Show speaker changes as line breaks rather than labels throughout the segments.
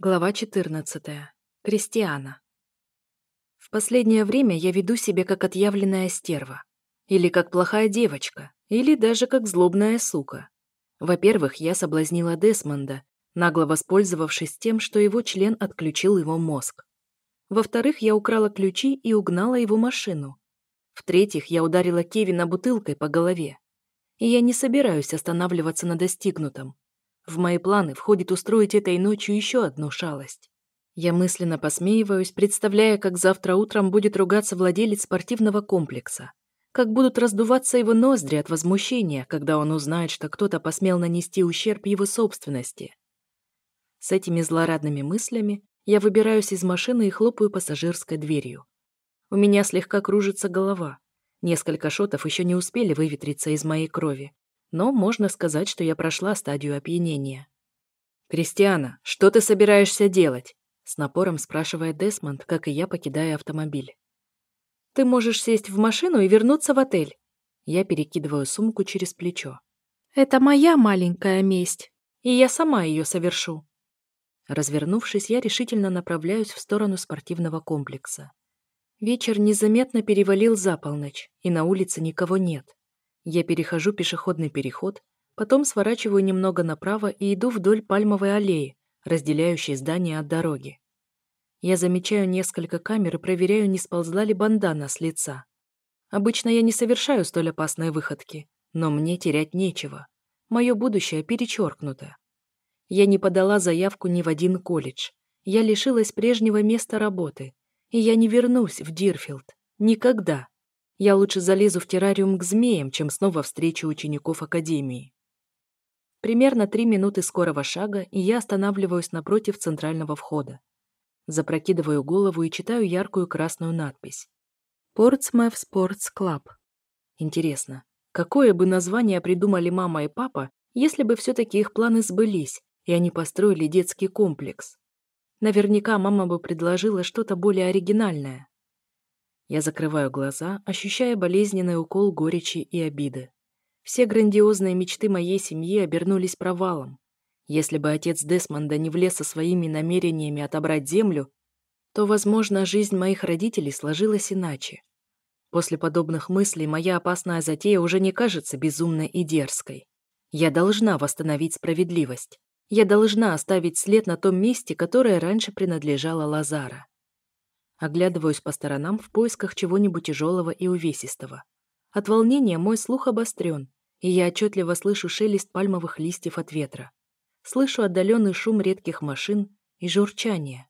Глава 14. Кристиана. В последнее время я веду себя как отъявленная стерва. Или как плохая девочка. Или даже как злобная сука. Во-первых, я соблазнила Десмонда, нагло воспользовавшись тем, что его член отключил его мозг. Во-вторых, я украла ключи и угнала его машину. В-третьих, я ударила Кевина бутылкой по голове. И я не собираюсь останавливаться на достигнутом. В мои планы входит устроить этой ночью еще одну шалость. Я мысленно посмеиваюсь, представляя, как завтра утром будет ругаться владелец спортивного комплекса. Как будут раздуваться его ноздри от возмущения, когда он узнает, что кто-то посмел нанести ущерб его собственности. С этими злорадными мыслями я выбираюсь из машины и хлопаю пассажирской дверью. У меня слегка кружится голова. Несколько шотов еще не успели выветриться из моей крови, но можно сказать, что я прошла стадию опьянения. «Кристиана, что ты собираешься делать?» с напором спрашивает Десмонд, как и я, покидая автомобиль. «Ты можешь сесть в машину и вернуться в отель». Я перекидываю сумку через плечо. «Это моя маленькая месть, и я сама ее совершу». Развернувшись, я решительно направляюсь в сторону спортивного комплекса. Вечер незаметно перевалил за полночь, и на улице никого нет. Я перехожу пешеходный переход, потом сворачиваю немного направо и иду вдоль пальмовой аллеи, разделяющей здание от дороги. Я замечаю несколько камер и проверяю, не сползла ли бандана с лица. Обычно я не совершаю столь опасные выходки, но мне терять нечего. Мое будущее перечеркнуто. Я не подала заявку ни в один колледж. Я лишилась прежнего места работы. И я не вернусь в Дирфилд. Никогда. Я лучше залезу в террариум к змеям, чем снова встречу учеников Академии. Примерно три минуты скорого шага, и я останавливаюсь напротив центрального входа. Запрокидываю голову и читаю яркую красную надпись. Portsmouth Sports Club. Интересно, какое бы название придумали мама и папа, если бы все-таки их планы сбылись, и они построили детский комплекс? Наверняка мама бы предложила что-то более оригинальное. Я закрываю глаза, ощущая болезненный укол горечи и обиды. Все грандиозные мечты моей семьи обернулись провалом. Если бы отец Десмонда не влез со своими намерениями отобрать землю, то, возможно, жизнь моих родителей сложилась иначе. После подобных мыслей моя опасная затея уже не кажется безумной и дерзкой. Я должна восстановить справедливость. Я должна оставить след на том месте, которое раньше принадлежало Лазара. Оглядываюсь по сторонам в поисках чего-нибудь тяжелого и увесистого. От волнения мой слух обострен, и я отчетливо слышу шелест пальмовых листьев от ветра. Слышу отдаленный шум редких машин и журчание.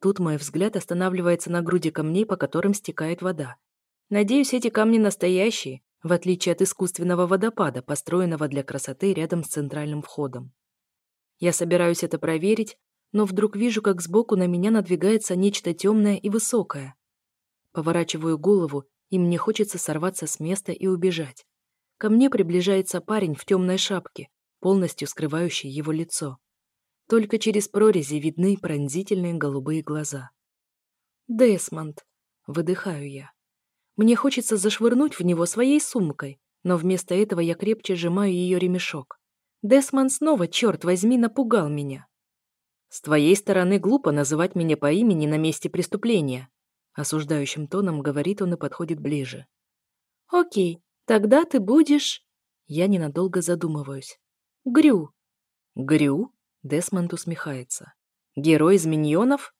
Тут мой взгляд останавливается на груди камней, по которым стекает вода. Надеюсь, эти камни настоящие, в отличие от искусственного водопада, построенного для красоты рядом с центральным входом. Я собираюсь это проверить, но вдруг вижу, как сбоку на меня надвигается нечто темное и высокое. Поворачиваю голову, и мне хочется сорваться с места и убежать. Ко мне приближается парень в темной шапке, полностью скрывающий его лицо. Только через прорези видны пронзительные голубые глаза. «Десмонд!» — выдыхаю я. Мне хочется зашвырнуть в него своей сумкой, но вместо этого я крепче сжимаю ее ремешок. Десмонд снова, черт возьми, напугал меня. «С твоей стороны глупо называть меня по имени на месте преступления», осуждающим тоном говорит он и подходит ближе. «Окей, тогда ты будешь...» Я ненадолго задумываюсь. «Грю». «Грю?» Десмонд усмехается. «Герой из миньонов?»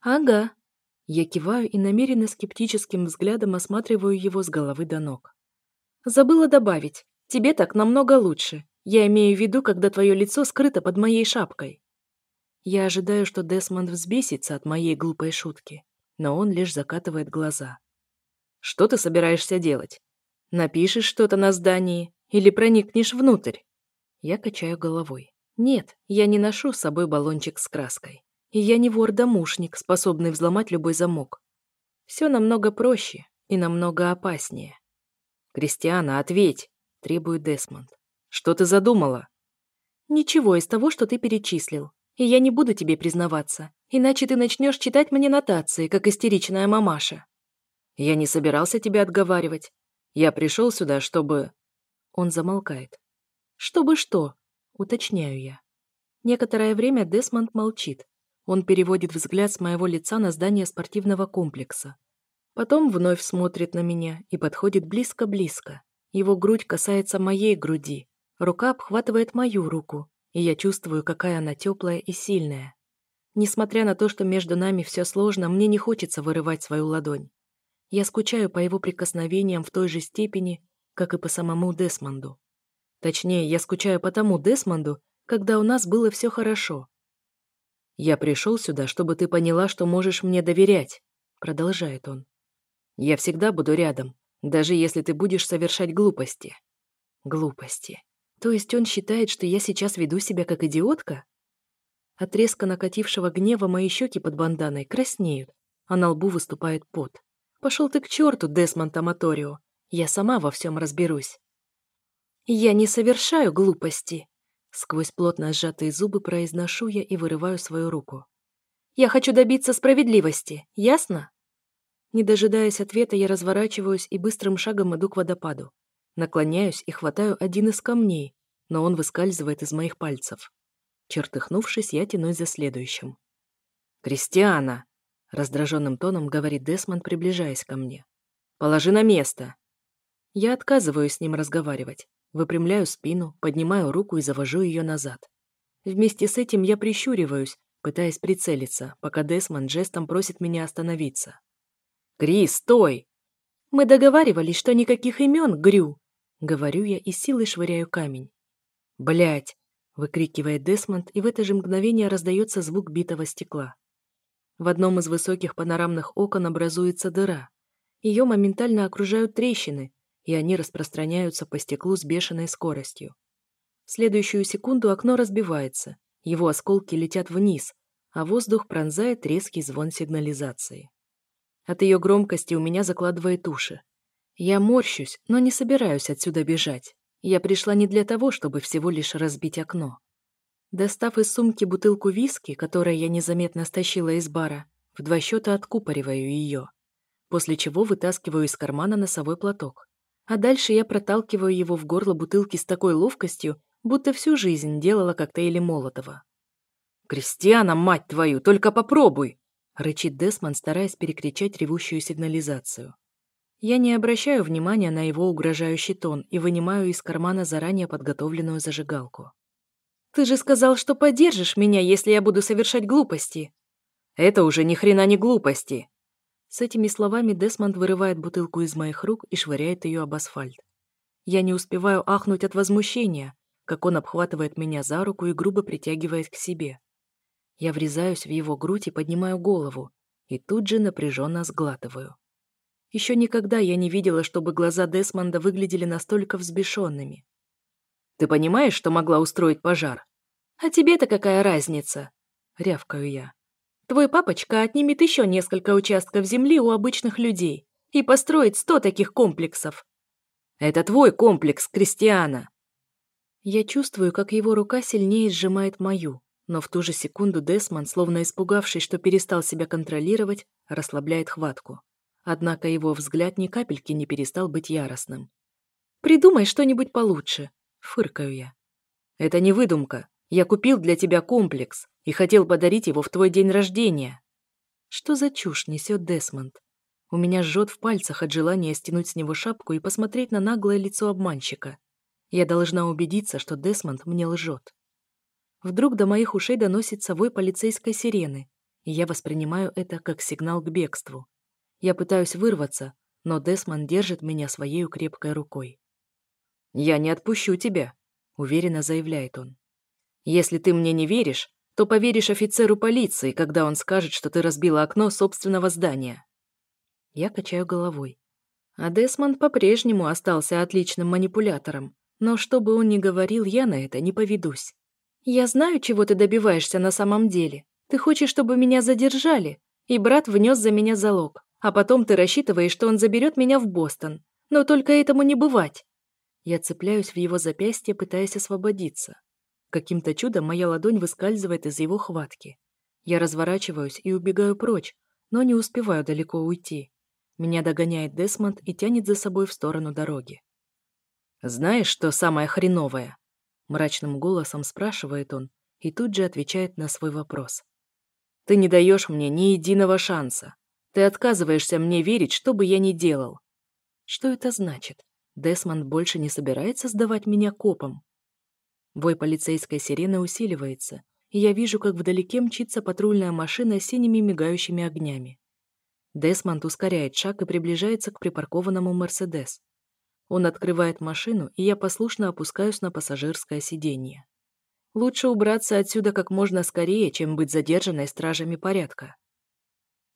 «Ага». Я киваю и намеренно скептическим взглядом осматриваю его с головы до ног. «Забыла добавить. Тебе так намного лучше. Я имею в виду, когда твое лицо скрыто под моей шапкой». Я ожидаю, что Десмонд взбесится от моей глупой шутки, но он лишь закатывает глаза. «Что ты собираешься делать? Напишешь что-то на здании или проникнешь внутрь?» Я качаю головой. «Нет, я не ношу с собой баллончик с краской. И я не вор-домушник, способный взломать любой замок. Все намного проще и намного опаснее». «Кристиана, ответь!» – требует Десмонд. «Что ты задумала?» «Ничего из того, что ты перечислил и я не буду тебе признаваться, иначе ты начнешь читать мне нотации, как истеричная мамаша». «Я не собирался тебя отговаривать. Я пришел сюда, чтобы...» Он замолкает. «Чтобы что?» — уточняю я. Некоторое время Десмонд молчит. Он переводит взгляд с моего лица на здание спортивного комплекса. Потом вновь смотрит на меня и подходит близко-близко. Его грудь касается моей груди. Рука обхватывает мою руку, и я чувствую, какая она теплая и сильная. Несмотря на то, что между нами все сложно, мне не хочется вырывать свою ладонь. Я скучаю по его прикосновениям в той же степени, как и по самому Десмонду. Точнее, я скучаю по тому Десмонду, когда у нас было все хорошо. «Я пришел сюда, чтобы ты поняла, что можешь мне доверять», — продолжает он. «Я всегда буду рядом, даже если ты будешь совершать глупости». Глупости. То есть он считает, что я сейчас веду себя как идиотка? От резко накатившего гнева мои щеки под банданой краснеют, а на лбу выступает пот. Пошел ты к черту, Десмонд Аматорио. Я сама во всем разберусь. Я не совершаю глупости. Сквозь плотно сжатые зубы произношу я и вырываю свою руку. Я хочу добиться справедливости, ясно? Не дожидаясь ответа, я разворачиваюсь и быстрым шагом иду к водопаду. Наклоняюсь и хватаю один из камней, но он выскальзывает из моих пальцев. Чертыхнувшись, я тянусь за следующим. «Кристиана!» — раздраженным тоном говорит Десмонд, приближаясь ко мне. «Положи на место!» Я отказываюсь с ним разговаривать. Выпрямляю спину, поднимаю руку и завожу ее назад. Вместе с этим я прищуриваюсь, пытаясь прицелиться, пока Десмонд жестом просит меня остановиться. «Крис, стой!» «Мы договаривались, что никаких имен, Грю!» Говорю я и силой швыряю камень. Блять! выкрикивает Десмонд, и в это же мгновение раздается звук битого стекла. В одном из высоких панорамных окон образуется дыра. Ее моментально окружают трещины, и они распространяются по стеклу с бешеной скоростью. В следующую секунду окно разбивается, его осколки летят вниз, а воздух пронзает резкий звон сигнализации. От ее громкости у меня закладывает уши. Я морщусь, но не собираюсь отсюда бежать. Я пришла не для того, чтобы всего лишь разбить окно. Достав из сумки бутылку виски, которую я незаметно стащила из бара, в два счета откупориваю ее, после чего вытаскиваю из кармана носовой платок а дальше я проталкиваю его в горло бутылки с такой ловкостью, будто всю жизнь делала коктейли Молотова. «Кристиана, мать твою, только попробуй!» — рычит Десмон, стараясь перекричать ревущую сигнализацию. Я не обращаю внимания на его угрожающий тон и вынимаю из кармана заранее подготовленную зажигалку. «Ты же сказал, что поддержишь меня, если я буду совершать глупости!» «Это уже ни хрена не глупости!» С этими словами Десмонд вырывает бутылку из моих рук и швыряет ее об асфальт. Я не успеваю ахнуть от возмущения, как он обхватывает меня за руку и грубо притягивает к себе. Я врезаюсь в его грудь и поднимаю голову, и тут же напряженно сглатываю. Еще никогда я не видела, чтобы глаза Десмонда выглядели настолько взбешенными. «Ты понимаешь, что могла устроить пожар?» «А тебе-то какая разница?» — рявкаю я. Твой папочка отнимет еще несколько участков земли у обычных людей и построит сто таких комплексов. Это твой комплекс, Кристиана. Я чувствую, как его рука сильнее сжимает мою, но в ту же секунду Десмон, словно испугавшись, что перестал себя контролировать, расслабляет хватку. Однако его взгляд ни капельки не перестал быть яростным. «Придумай что-нибудь получше», — фыркаю я. «Это не выдумка. Я купил для тебя комплекс и хотел подарить его в твой день рождения. Что за чушь несет Десмонд? У меня жжет в пальцах от желания стянуть с него шапку и посмотреть на наглое лицо обманщика. Я должна убедиться, что Десмонд мне лжет. Вдруг до моих ушей доносится вой полицейской сирены, и я воспринимаю это как сигнал к бегству. Я пытаюсь вырваться, но Десмонд держит меня своей крепкой рукой. «Я не отпущу тебя», — уверенно заявляет он. Если ты мне не веришь, то поверишь офицеру полиции, когда он скажет, что ты разбила окно собственного здания. Я качаю головой. А Десмонд по-прежнему остался отличным манипулятором, но что бы он ни говорил, я на это не поведусь. Я знаю, чего ты добиваешься на самом деле. Ты хочешь, чтобы меня задержали, и брат внес за меня залог, а потом ты рассчитываешь, что он заберет меня в Бостон. Но только этому не бывать. Я цепляюсь в его запястье, пытаясь освободиться. Каким-то чудом моя ладонь выскальзывает из его хватки. Я разворачиваюсь и убегаю прочь, но не успеваю далеко уйти. Меня догоняет Десмонд и тянет за собой в сторону дороги. «Знаешь, что самое хреновое?» Мрачным голосом спрашивает он, и тут же отвечает на свой вопрос. «Ты не даешь мне ни единого шанса. Ты отказываешься мне верить, что бы я ни делал». Что это значит? Десмонд больше не собирается сдавать меня копам? Вой полицейской сирены усиливается, и я вижу, как вдалеке мчится патрульная машина с синими мигающими огнями. Десмонд ускоряет шаг и приближается к припаркованному «Мерседес». Он открывает машину, и я послушно опускаюсь на пассажирское сиденье. Лучше убраться отсюда как можно скорее, чем быть задержанной стражами порядка.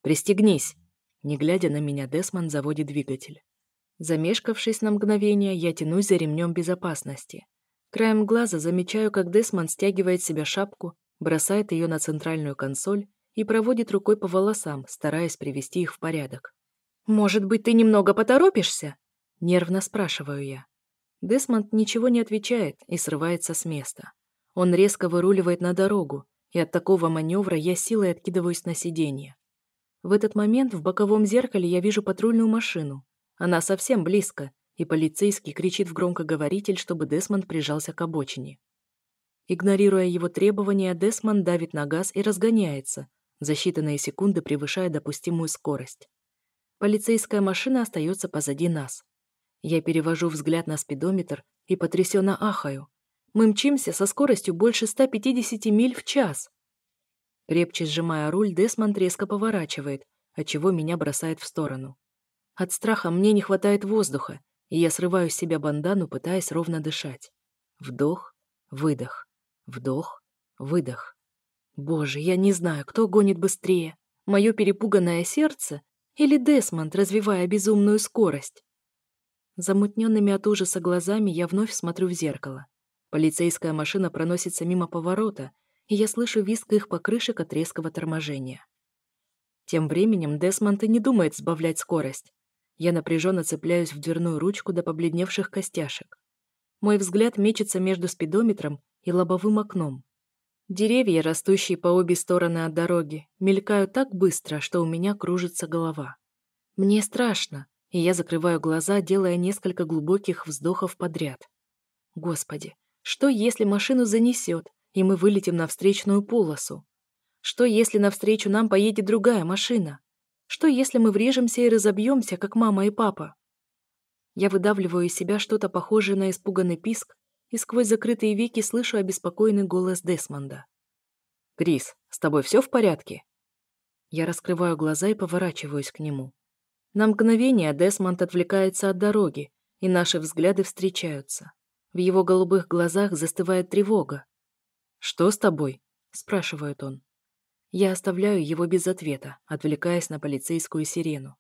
«Пристегнись!» Не глядя на меня, Десмонд заводит двигатель. Замешкавшись на мгновение, я тянусь за ремнем безопасности. Краем глаза замечаю, как Десмонд стягивает себе шапку, бросает ее на центральную консоль и проводит рукой по волосам, стараясь привести их в порядок. «Может быть, ты немного поторопишься?» Нервно спрашиваю я. Десмонд ничего не отвечает и срывается с места. Он резко выруливает на дорогу, и от такого маневра я силой откидываюсь на сиденье. В этот момент в боковом зеркале я вижу патрульную машину. Она совсем близко, и полицейский кричит в громкоговоритель, чтобы Десмонд прижался к обочине. Игнорируя его требования, Десмонд давит на газ и разгоняется, за считанные секунды превышая допустимую скорость. Полицейская машина остается позади нас. Я перевожу взгляд на спидометр и потрясенно ахаю. Мы мчимся со скоростью больше 150 миль в час. Крепче сжимая руль, Десмонд резко поворачивает, отчего меня бросает в сторону. От страха мне не хватает воздуха, и я срываю с себя бандану, пытаясь ровно дышать. Вдох, выдох, вдох, выдох. Боже, я не знаю, кто гонит быстрее, мое перепуганное сердце или Десмонд, развивая безумную скорость. Замутненными от ужаса глазами я вновь смотрю в зеркало. Полицейская машина проносится мимо поворота, и я слышу визг их покрышек от резкого торможения. Тем временем Десмонд и не думает сбавлять скорость. Я напряженно цепляюсь в дверную ручку до побледневших костяшек. Мой взгляд мечется между спидометром и лобовым окном. Деревья, растущие по обе стороны от дороги, мелькают так быстро, что у меня кружится голова. Мне страшно, и я закрываю глаза, делая несколько глубоких вздохов подряд. Господи, что если машину занесет, и мы вылетим на встречную полосу? Что если навстречу нам поедет другая машина? Что, если мы врежемся и разобьемся, как мама и папа? Я выдавливаю из себя что-то похожее на испуганный писк и сквозь закрытые веки слышу обеспокоенный голос Десмонда. «Крис, с тобой все в порядке?» Я раскрываю глаза и поворачиваюсь к нему. На мгновение Десмонд отвлекается от дороги, и наши взгляды встречаются. В его голубых глазах застывает тревога. «Что с тобой?» – спрашивает он. Я оставляю его без ответа, отвлекаясь на полицейскую сирену.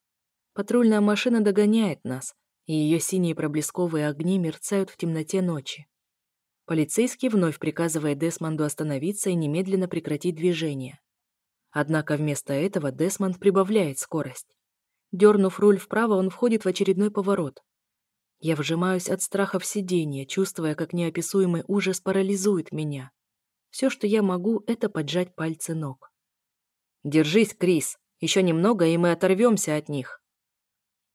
Патрульная машина догоняет нас, и ее синие проблесковые огни мерцают в темноте ночи. Полицейский вновь приказывает Десмонду остановиться и немедленно прекратить движение. Однако вместо этого Десмонд прибавляет скорость. Дернув руль вправо, он входит в очередной поворот. Я вжимаюсь от страха в сиденье, чувствуя, как неописуемый ужас парализует меня. Все, что я могу, это поджать пальцы ног. «Держись, Крис. Еще немного, и мы оторвемся от них».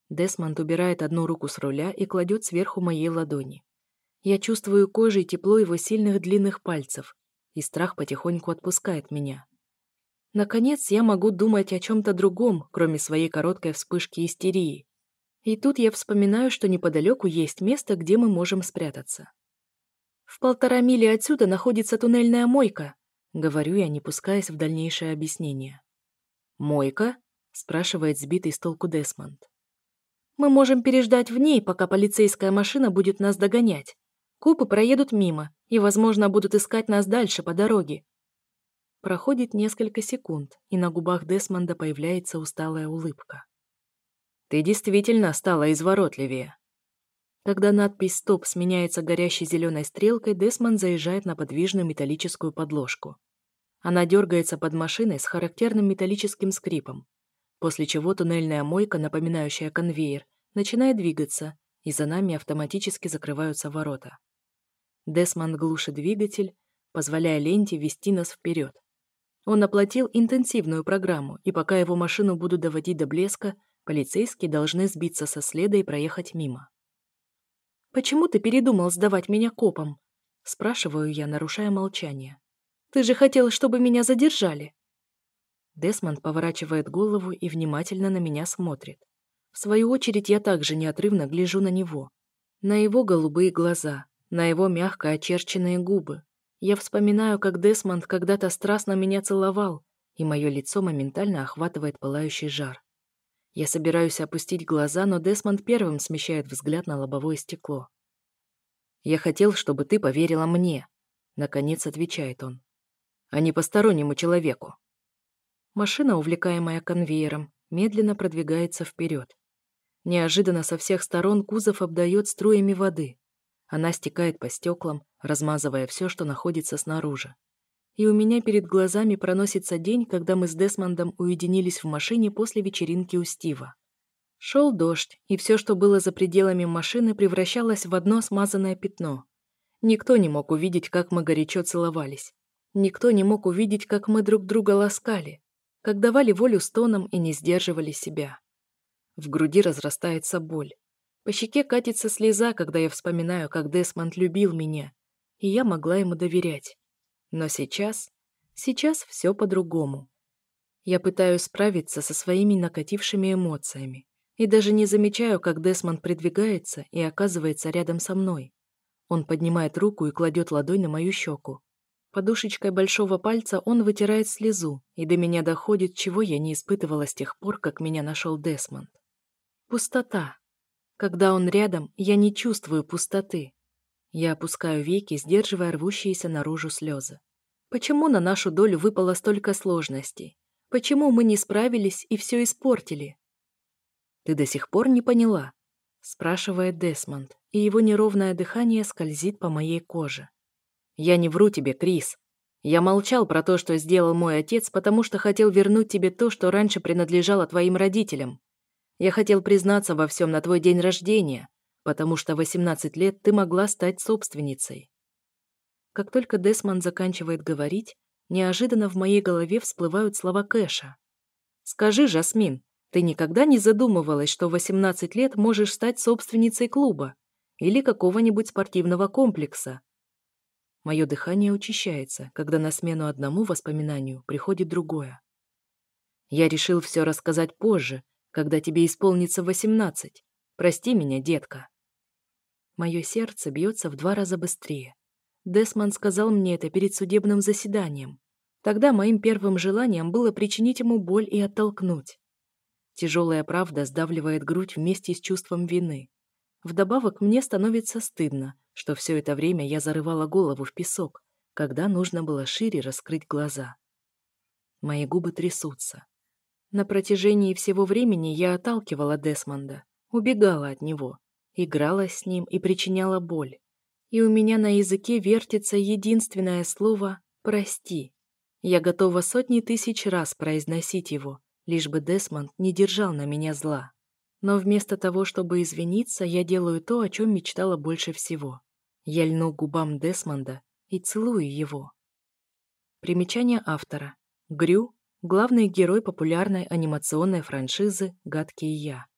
Десмонд убирает одну руку с руля и кладет сверху моей ладони. Я чувствую кожей тепло его сильных длинных пальцев, и страх потихоньку отпускает меня. Наконец, я могу думать о чем-то другом, кроме своей короткой вспышки истерии. И тут я вспоминаю, что неподалеку есть место, где мы можем спрятаться. В полтора мили отсюда находится туннельная мойка, Говорю я, не пускаясь в дальнейшее объяснение. «Мойка?» – спрашивает сбитый с толку Десмонд. «Мы можем переждать в ней, пока полицейская машина будет нас догонять. Копы проедут мимо и, возможно, будут искать нас дальше по дороге». Проходит несколько секунд, и на губах Десмонда появляется усталая улыбка. «Ты действительно стала изворотливее», когда надпись «Стоп» сменяется горящей зеленой стрелкой, Десмонд заезжает на подвижную металлическую подложку. Она дергается под машиной с характерным металлическим скрипом, после чего туннельная мойка, напоминающая конвейер, начинает двигаться, и за нами автоматически закрываются ворота. Десмонд глушит двигатель, позволяя ленте вести нас вперед. Он оплатил интенсивную программу, и пока его машину будут доводить до блеска, полицейские должны сбиться со следа и проехать мимо. «Почему ты передумал сдавать меня копам?» Спрашиваю я, нарушая молчание. Ты же хотел, чтобы меня задержали!» Десмонд поворачивает голову и внимательно на меня смотрит. В свою очередь я также неотрывно гляжу на него. На его голубые глаза, на его мягко очерченные губы. Я вспоминаю, как Десмонд когда-то страстно меня целовал, и мое лицо моментально охватывает пылающий жар. Я собираюсь опустить глаза, но Десмонд первым смещает взгляд на лобовое стекло. «Я хотел, чтобы ты поверила мне», — наконец отвечает он, «а не постороннему человеку». Машина, увлекаемая конвейером, медленно продвигается вперед. Неожиданно со всех сторон кузов обдает струями воды. Она стекает по стеклам, размазывая все, что находится снаружи. И у меня перед глазами проносится день, когда мы с Десмондом уединились в машине после вечеринки у Стива. Шел дождь, и все, что было за пределами машины, превращалось в одно смазанное пятно. Никто не мог увидеть, как мы горячо целовались. Никто не мог увидеть, как мы друг друга ласкали, как давали волю стонам и не сдерживали себя. В груди разрастается боль. По щеке катится слеза, когда я вспоминаю, как Десмонд любил меня, и я могла ему доверять. Но сейчас... Сейчас все по-другому. Я пытаюсь справиться со своими накатившими эмоциями и даже не замечаю, как Десмонд придвигается и оказывается рядом со мной. Он поднимает руку и кладет ладонь на мою щеку. Подушечкой большого пальца он вытирает слезу, и до меня доходит, чего я не испытывала с тех пор, как меня нашел Десмонд. Пустота. Когда он рядом, я не чувствую пустоты. Я опускаю веки, сдерживая рвущиеся наружу слезы. Почему на нашу долю выпало столько сложностей? Почему мы не справились и все испортили? Ты до сих пор не поняла? Спрашивает Десмонд, и его неровное дыхание скользит по моей коже. Я не вру тебе, Крис. Я молчал про то, что сделал мой отец, потому что хотел вернуть тебе то, что раньше принадлежало твоим родителям. Я хотел признаться во всем на твой день рождения, потому что 18 лет ты могла стать собственницей. Как только Десмонд заканчивает говорить, неожиданно в моей голове всплывают слова Кэша. «Скажи, Жасмин, ты никогда не задумывалась, что в 18 лет можешь стать собственницей клуба или какого-нибудь спортивного комплекса?» Мое дыхание учащается, когда на смену одному воспоминанию приходит другое. Я решил все рассказать позже, когда тебе исполнится восемнадцать. Прости меня, детка». Мое сердце бьется в два раза быстрее. Десман сказал мне это перед судебным заседанием. Тогда моим первым желанием было причинить ему боль и оттолкнуть. Тяжелая правда сдавливает грудь вместе с чувством вины. Вдобавок мне становится стыдно, что все это время я зарывала голову в песок, когда нужно было шире раскрыть глаза. Мои губы трясутся. На протяжении всего времени я отталкивала Десмонда, убегала от него, играла с ним и причиняла боль. И у меня на языке вертится единственное слово «прости». Я готова сотни тысяч раз произносить его, лишь бы Десмонд не держал на меня зла. Но вместо того, чтобы извиниться, я делаю то, о чем мечтала больше всего. Я льну губам Десмонда и целую его. Примечание автора. Грю главный герой популярной анимационной франшизы «Гадкий я».